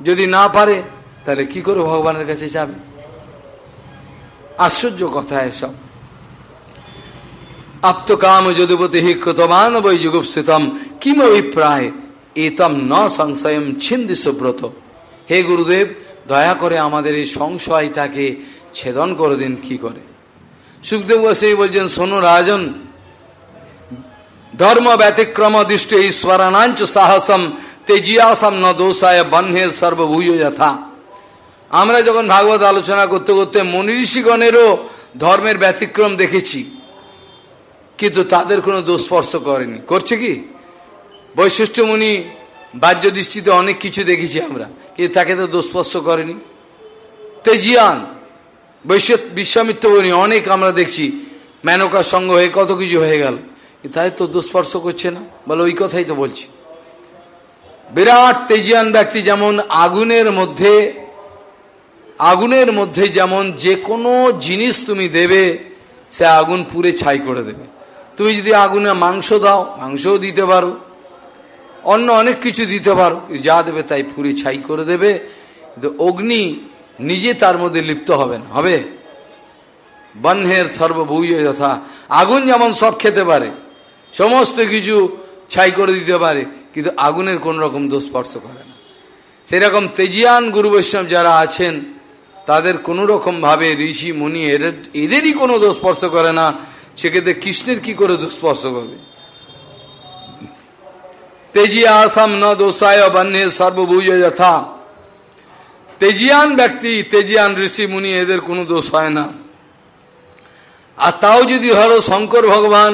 যদি না পারে, তাহলে কি করে ভগবানের কাছে যাবে? আশ্চর্য কথা এসব। আপ্তকাম যদুপতি হি কৃতমান বৈ যুগুপস্থিতম কিম অভিপ্রায়? এতম ন সংশয়ম ছিন্দি সুব্রত হে গুরুদেব, দয়া করে আমাদের এই সংশয়টাকে ছেদন করে দিন কি করে? সুখদেব বসে বলছেন সোনু রাজন, ধর্ম ব্যতিক্রম দৃষ্ট ঈশ্বরানাঞ্চ সাহসম, তেজিয়াসম ন দোষায় বহ্নের সর্বভূয় যথা। আমরা যখন ভাগবত আলোচনা করতে করতে মনীষীগণেরও ধর্মের ব্যতিক্রম দেখেছি, কিন্তু তাদের কোনো দোষস্পর্শ করেনি। করছে কি? বৈশিষ্ট্য মুনি বাহ্য দৃষ্টিতে অনেক কিছু দেখেছি আমরা, কিন্তু তাকে তো দোষস্পর্শ করেনি। তেজিয়ান বৈশ্ব বিশ্বামিত্র বনি, অনেক আমরা দেখছি। মেনকার সঙ্গ হয়ে কত কিছু হয়ে গেল। তাই তো দুস্পর্শ করছে না। বলে ওই কথাই তো বলছি। বিরাট তেজিয়ান ব্যক্তি যেমন আগুনের মধ্যে আগুনের মধ্যে যেমন যে কোনো জিনিস তুমি দেবে, সে আগুন পুরে ছাই করে দেবে। তুমি যদি আগুনে মাংস দাও, মাংসও দিতে পারো। অন্য অনেক কিছু দিতে পারো। যা দেবে তাই পুরে ছাই করে দেবে। অগ্নি নিজে তার মধ্যে লিপ্ত হবেন। হবে? বহ্নের সর্বভূয় যথা। আগুন যেমন সব খেতে পারে, সমস্ত কিছু ছাই করে দিতে পারে, কিন্তু আগুনের কোন রকম দোষস্পর্শ করে না। সেরকম তেজিয়ান গুরু বৈষ্ণব যারা আছেন, তাদের কোনো রকমভাবে ঋষি, মুনি এদের, এদেরই কোনো দোষস্পর্শ করে না। সেক্ষেত্রে কৃষ্ণের কি করে দুস্পর্শ করবে? তেজিয়া আসাম ন দোষায় বন্যের সর্বভূজ যথা। তেজিয়ান ব্যক্তি, তেজিয়ান ঋষি মুনি, এদের কোনো দোষ হয় না। আর তাও যদি ধরো শঙ্কর ভগবান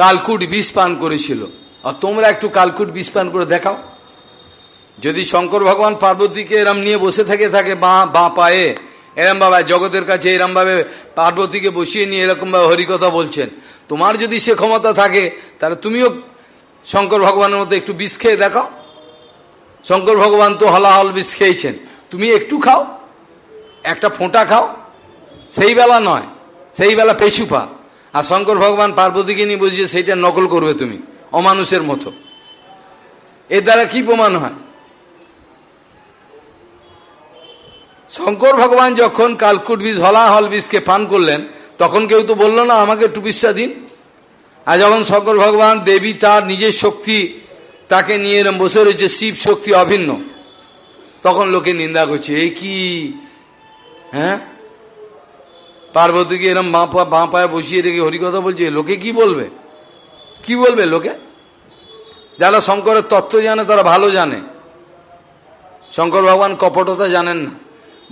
কালকুট বিষ পান করেছিল, আর তোমরা একটু কালকুট বিষ পান করে দেখাও। যদি শঙ্কর ভগবান পার্বতীকে এরম নিয়ে বসে থাকে থাকে বাঁ বাঁ পায়ে এরমভাবে জগতের কাছে এরমভাবে পার্বতীকে বসিয়ে নিয়ে এরকমভাবে হরিকথা বলছেন, তোমার যদি সে ক্ষমতা থাকে, তাহলে তুমিও শঙ্কর ভগবানের মতো একটু বিষ খেয়ে দেখাও। শঙ্কর ভগবান তো হলাহল বিষ খেয়েছেন। তুমি একটু খাও, একটা ফোঁটা খাও, সেই বেলা নয়, সেই বেলা পেশুপা। আর শঙ্কর ভগবান পার্বতীকে নিয়ে বুঝিয়ে সেইটা নকল করবে তুমি, অমানুষের মতো। এর দ্বারা কি প্রমাণ হয়? শঙ্কর ভগবান যখন কালকুট বীজ, হলাহল বীজকে পান করলেন, তখন কেউ তো বলল, না, আমাকে বিষটা দিন। আর যখন শঙ্কর ভগবান দেবী তার নিজের শক্তি তাকে নিয়ে বসে রয়েছে, শিব শক্তি অভিন্ন। তখন লোকে নিন্দা করছে, এই কি? হ্যাঁ? পার্বতীকে এরম বাঁ পা, বাঁ পায়ে বসিয়ে রেখে হরিকথা বলছে, লোকে কি বলবে? কি বলবে লোকে? যারা শঙ্করের তত্ত্ব জানে, তারা ভালো জানে। শঙ্কর ভগবান কপটতা জানেন না।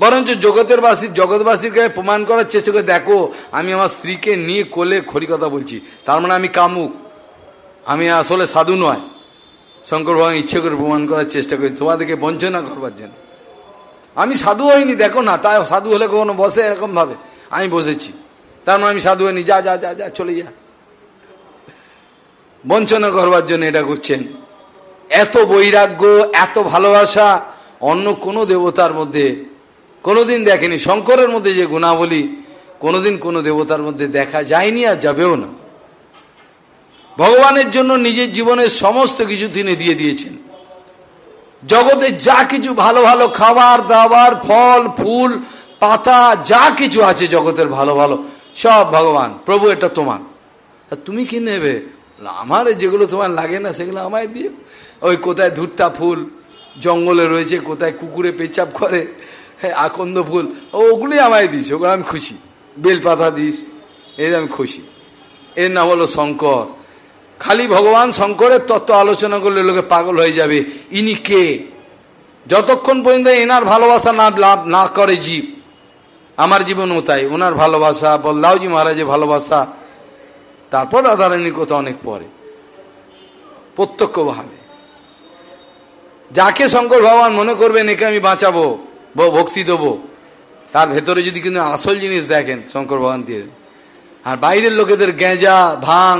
বরঞ্চ জগতের বাসী, জগৎবাসীর গায়ে প্রমাণ করার চেষ্টা করে, দেখো, আমি আমার স্ত্রীকে নিয়ে কোলে খড়ি কথা বলছি। তার মানে আমি কামুক। আমি আসলে সাধু নয়। শঙ্কর ভগবান ইচ্ছে করে প্রমাণ করার চেষ্টা করি। তোমাদেরকে বঞ্চনা করবার জন্য। আমি সাধু হইনি, দেখো না তাই সাধু হলে কখনো বসে এরকম ভাবে। আমি বসেছি। তার মানে আমি সাধু হইনি, যা যা যা যা, চলে যা। বঞ্চনা করবার জন্য এটা করছেন। এত বৈরাগ্য, এত ভালোবাসা, অন্য কোনো দেবতার মধ্যে কোনোদিন দেখেনি। শঙ্করের মধ্যে যে গুণাবলী, কোনোদিন কোনো দেবতার মধ্যে দেখা যায়নি আর যাবেও না। ভগবানের জন্য নিজের জীবনের সমস্ত কিছু তিনি দিয়ে দিয়েছেন। জগতে যা কিছু ভালো ভালো খাবার, দাবার, ফল, ফুল, পাতা, যা কিছু আছে জগতের ভালো ভালো, সব ভগবান, প্রভু এটা তোমার। তুমি কি নেবে? আমার যেগুলো তোমার লাগে না, সেগুলো আমায় দিয়ে ওই কোথায় ধূর্তা ফুল, জঙ্গলে রয়েছে, কোথায় কুকুরে পেচাপ করে হ্যাঁ আকন্দ ফুল ওগুলোই আমায় দিস, ওগুলো আমি খুশি। বেলপাতা দিস, এর আমি খুশি। এর নাম হলো শঙ্কর। খালি ভগবান শঙ্করের তত্ত্ব আলোচনা করলে লোকে পাগল হয়ে যাবে। ইনি কে? যতক্ষণ পর্যন্ত এনার ভালোবাসা না লাভ না করে জীব, আমার জীবনও তাই। ওনার ভালোবাসা বল্লাউজি মহারাজের ভালোবাসা, তারপর রাধারানীর কথা অনেক পরে। প্রত্যক্ষভাবে। যাকে শঙ্কর ভগবান মনে করবেন, একে আমি বাঁচাবো ভক্তি দেবো। তার ভেতরে যদি কিন্তু আসল জিনিস দেখেন শঙ্কর ভগবান দিয়ে। আর বাইরের লোকেদের গেঁজা ভাং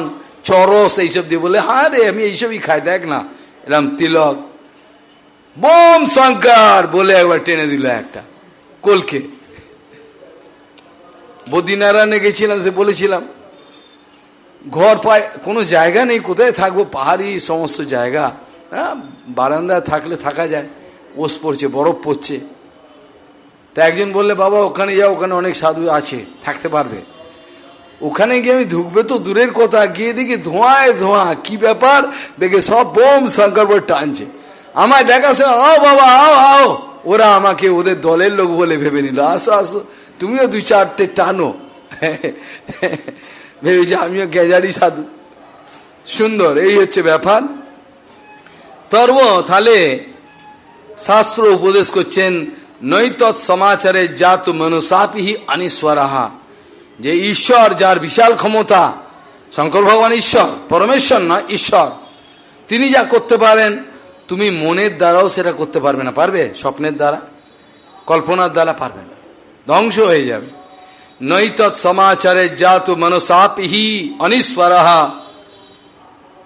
চরস এইসব দিয়ে বলে হ্যাঁ রে, আমি এইসবই খাই, দেখ না। এরম তিলক। বোম শঙ্কর! বলে একবার টেনে দিল একটা, কলকে। বদ্রীনারায়ণে গেছিলাম, সে বলেছিলাম, ঘর পায়, কোনো জায়গা নেই, কোথায় থাকব? পাহাড়ি সমস্ত জায়গা। হ্যাঁ বারান্দায় থাকলে থাকা যায়, ওস পড়ছে, বরফ পড়ছে। তা একজন বললে, বাবা, ওখানে যাও, ওখানে অনেক সাধু আছে, থাকতে পারবে। ওখানে গিয়ে আমি ঢুকবে তো দূরের কথা, গিয়ে দেখি ধোঁয়ায় ধোঁয়া, কি ব্যাপার? দেখে সব বোম শঙ্কর টানছে। আমায় দেখাছে আও বাবা, আও আও। ওরা আমাকে ওদের দলের লোক বলে ভেবে নিল। আসো আসো, তুমিও দুই চারটে টানো। ভেবেছি আমিও গেজারি সাধু। সুন্দর, এই হচ্ছে ব্যাপার। তর্ব, তাহলে শাস্ত্র উপদেশ করছেন, নৈতৎ সমাচারে জাত মনুষাপিহি অনিশ্বরাহা যে ঈশ্বর যার বিশাল ক্ষমতা, শঙ্কর ভগবান ঈশ্বর, পরমেশ্বর না ঈশ্বর। তিনি যা করতে পারেন, তুমি মনের দ্বারাও সেটা করতে পারবে না। পারবে? স্বপ্নের দ্বারা, কল্পনার দ্বারা পারবে না। ধ্বংস হয়ে যাবে। নৈতৎ সমাচারে জাত মনসাপিহি অনিশ্বরাহা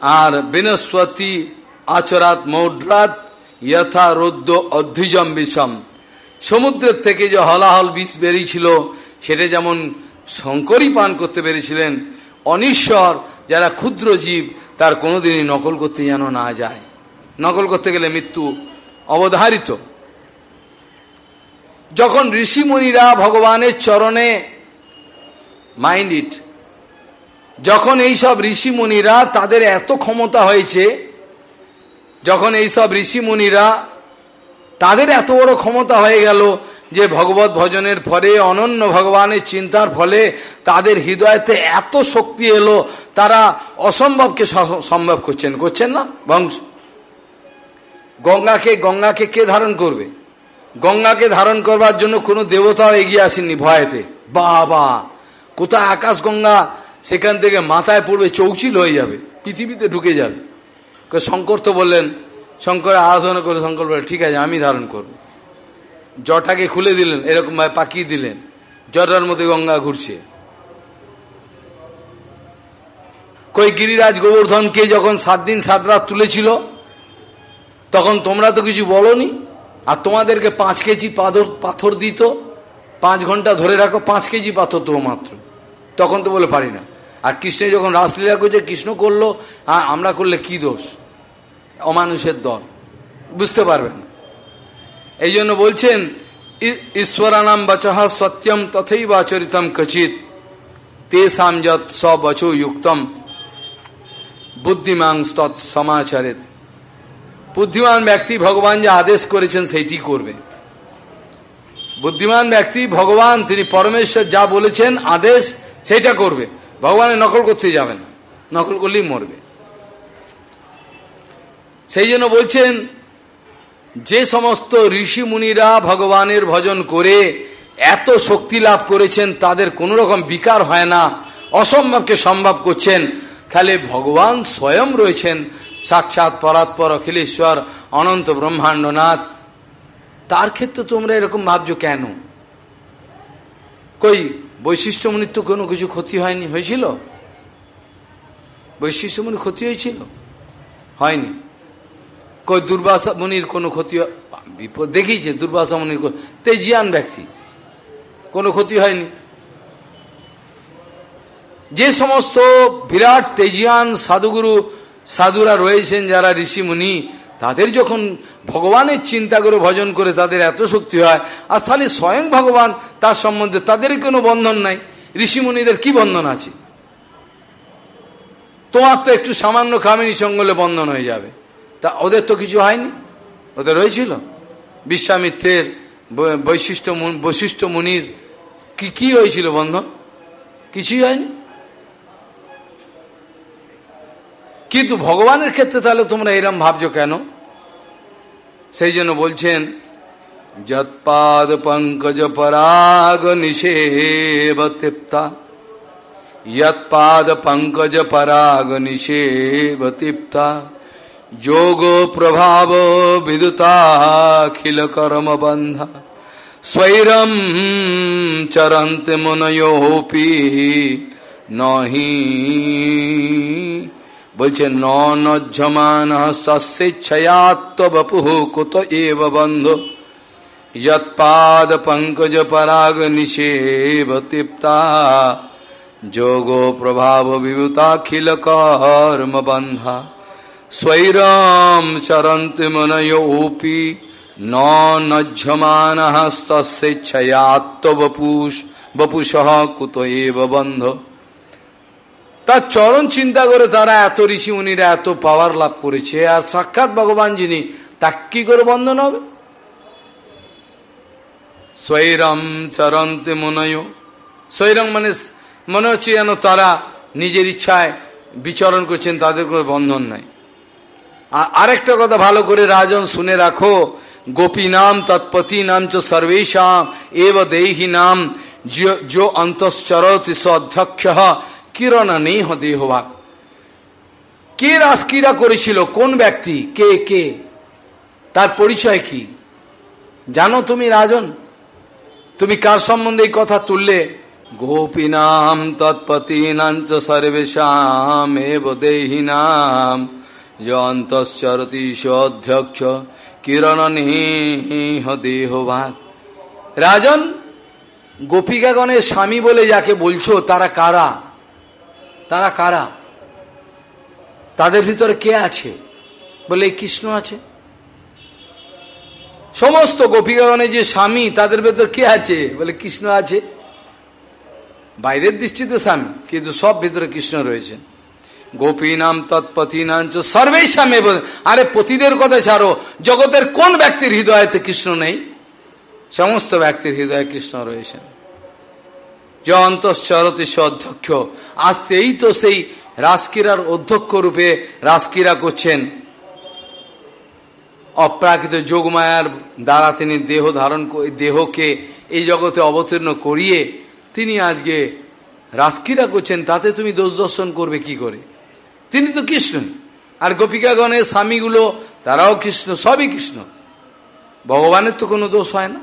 আর বৃহস্পতি আচরাত মৌড্রাত যথা রৌদ্র অধ্যুজম বিষম সমুদ্রের থেকে যে হলাহল বিষ বেরিয়েছিল, সেটা যেমন শঙ্করই পান করতে পেরেছিলেন। অনিশ্বর, যারা ক্ষুদ্র জীব, তার কোনোদিনই নকল করতে যেন না যায়। নকল করতে গেলে মৃত্যু অবধারিত। যখন ঋষিমুনিরা ভগবানের চরণে, মাইন্ড ইট, যখন এইসব ঋষিমুনিরা তাদের এত ক্ষমতা হয়েছে, যখন এইসব ঋষিমুনিরা তাদের এত বড় ক্ষমতা হয়ে গেল যে ভগবত ভজনের ফলে অনন্য ভগবানের চিন্তার ফলে তাদের হৃদয়তে এত শক্তি এলো, তারা অসম্ভবকে সম্ভব করছেন। করছেন না? বংশ। গঙ্গাকে গঙ্গাকে কে ধারণ করবে? গঙ্গাকে ধারণ করবার জন্য কোনো দেবতাও এগিয়ে আসেননি ভয়েতে। বাবা! কোথায় আকাশ গঙ্গা? সেখান থেকে মাথায় পড়বে, চৌচিল হয়ে যাবে, পৃথিবীতে ঢুকে যাবে। শঙ্কর তো বললেন, শঙ্কর আরাধনা করে, শঙ্কর বলে, ঠিক আছে, আমি ধারণ করব। জটাকে খুলে দিলেন, এরকম ভাবে পাকিয়ে দিলেন। জটার মধ্যে গঙ্গা ঘুরছে। কই গিরিরাজ গোবর্ধনকে যখন সাত দিন সাত রাত তুলেছিল, তখন তোমরা তো কিছু বলনি, আর তোমাদেরকে পাঁচ কেজি পাথর পাথর দিত, পাঁচ ঘণ্টা ধরে রাখো, পাঁচ কেজি পাথর তো মাত্র। তখন তো বলে পারি না। আর কৃষ্ণে যখন রাসলীলা করছে, কৃষ্ণ করল আমরা করলে কি দোষ? অমানুষের দল। বুঝতে পারবেন এই জন্য বলছেন ঈশ্বরানাম বচহ সত্যম তথেই বাচরিতম কচিত তেসাম যত সবচো যুক্তম বুদ্ধিমাংস তৎ সমাচারিত বুদ্ধিমান ব্যক্তি ভগবান যে আদেশ করেছেন সেইটি করবে। বুদ্ধিমান ব্যক্তি ভগবান, তিনি পরমেশ্বর যা বলেছেন, আদেশ সেটা করবে। ভগবানের নকল করতে যাবে না। নকল করলেই মরবে। সেই জন্য বলছেন যে সমস্ত ঋষি মুনিরা ভগবানের ভজন করে এত শক্তি লাভ করেছেন, তাদের কোনো রকম বিকার হয় না, অসম্ভবকে সম্ভব করছেন। তাহলে ভগবান স্বয়ং রয়েছেন। সাক্ষাৎ পরাৎপর অখিলেশ্বর, অনন্ত ব্রহ্মাণ্ডনাথ। তার ক্ষেত্রে তোমরা এরকম ভাবছ কেন? কই, বৈশিষ্ট্যমণির তো কোনো কিছু ক্ষতি হয়নি, হয়েছিল? বৈশিষ্ট্যমণির ক্ষতি হয়েছিল? হয়নি। কই দুর্বাসা মুনির কোনো ক্ষতি বিপদ দেখিয়েছে, দুর্বাসা মুনির তেজিয়ান ব্যক্তি। কোনো ক্ষতি হয়নি। যে সমস্ত বিরাট তেজিয়ান সাধুগুরু, সাধুরা রয়েছেন যারা ঋষি মুনি, তাদের যখন ভগবানের চিন্তা করে ভজন করে তাদের এত শক্তি হয়, আর তাহলে স্বয়ং ভগবান তার সম্বন্ধে তাদের কোনো বন্ধন নাই। ঋষিমুনিদের কি বন্ধন আছে? তোমার তো একটু সামান্য কামিনী সঙ্গলে বন্ধন হয়ে যাবে। তা ওদের তো কিছু হয়নি। ওদের রয়েছিল। বিশ্বামিত্রের বৈশিষ্ট্য বৈশিষ্ট্য মুনির কি কি হয়েছিল বন্ধন? কিছুই হয়নি। কিন্তু ভগবানের ক্ষেত্রে তাহলে তোমরা এরম ভাবছ কেন? সেই জন্য বলছেন, যৎপাদ পঙ্কজ পরাগ নিষেব তৃপ্তা। পঙ্কজ পরাগ নিষেব তৃপ্তা। যোগ প্রভাব বিদুতাখিল কর্ম বন্ধ স্বৈরম চরন্ত মনয়োপি নহি। বলছে নজ্জমান সস্যেচ্ছয়াত্মবপু কুত এব বন্ধ। যৎপাদ পঙ্কজ পরাগ নিষেব তৃপ্তা যোগ প্রভাব বিভূতাখিল কর্ম বন্ধা स्वैरम चरन्ति मनयोऽपि न नज्यमानः स्वेच्छयात्मवपुष বপুষহ কুত এব বন্ধ তার চরণ চিন্তা করে তারা এত ঋষি মুনিরা এত পাওয়ার লাভ করেছে আর সাক্ষাৎ ভগবান যিনি তা কি করে বন্ধন হবে স্বৈরম চরন্তে মনয় স্বৈরম মানে মনে হচ্ছে যেন তারা নিজের ইচ্ছায় বিচরণ করছেন তাদের কোনো বন্ধন নাই আরেকটা কথা ভালো করে রাজন শুনে রাখো। গোপী নাম, তৎপতি নাম, চ সর্বেশাম, এব দেহি নাম, যো অন্তশ্চরতি অধ্যক্ষ, কিরণ নেই দেহভাগ। কে রাজক্রীড়া করেছিল? কোন ব্যক্তি? কে কে? তার পরিচয় কি? জানো তুমি রাজন? তুমি কার সম্বন্ধে এই কথা তুললে? গোপীনাম তৎপতি নাঞ্চ সর্বেশাম, এব দেহি নাম। যন্তশ্চরতি অধ্যক্ষ কিরণ নিহ দেহভাগ রাজন গোপিকাগণের স্বামী বলে যাকে বলছো তারা কারা তারা কারা তাদের ভিতরে কে আছে বলে কৃষ্ণ আছে সমস্ত গোপিকাগণের যে স্বামী তাদের ভেতর কে আছে বলে কৃষ্ণ আছে বাইরের দৃষ্টিতে স্বামী, কিন্তু সব ভিতরে কৃষ্ণ রয়েছেন। গোপীনাম তৎপতিনাম সর্বেশামে আরে, পতিদের কথা ছাড়ো। জগতের কোন ব্যক্তির হৃদয়তে কৃষ্ণ নেই? সমস্ত ব্যক্তির হৃদয়ে কৃষ্ণ রয়েছেন। যে অন্তশ্চরতি অধ্যক্ষ। আসতে এই তো সেই রাজক্রীড়ার অধ্যক্ষ রূপে রাজক্রীড়া করছেন। অপ্রাকৃত যোগমায়ার দ্বারা তিনি দেহ ধারণ দেহকে এই জগতে অবতীর্ণ করিয়ে তিনি আজকে রাজক্রীড়া করছেন। তাতে তুমি দোষ দর্শন করবে কি করে? তিনি তো কৃষ্ণ। আর গোপিকাগণের স্বামীগুলো, তারাও কৃষ্ণ, সবই কৃষ্ণ। ভগবানের তো কোনো দোষ হয় না।